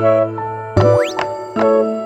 Música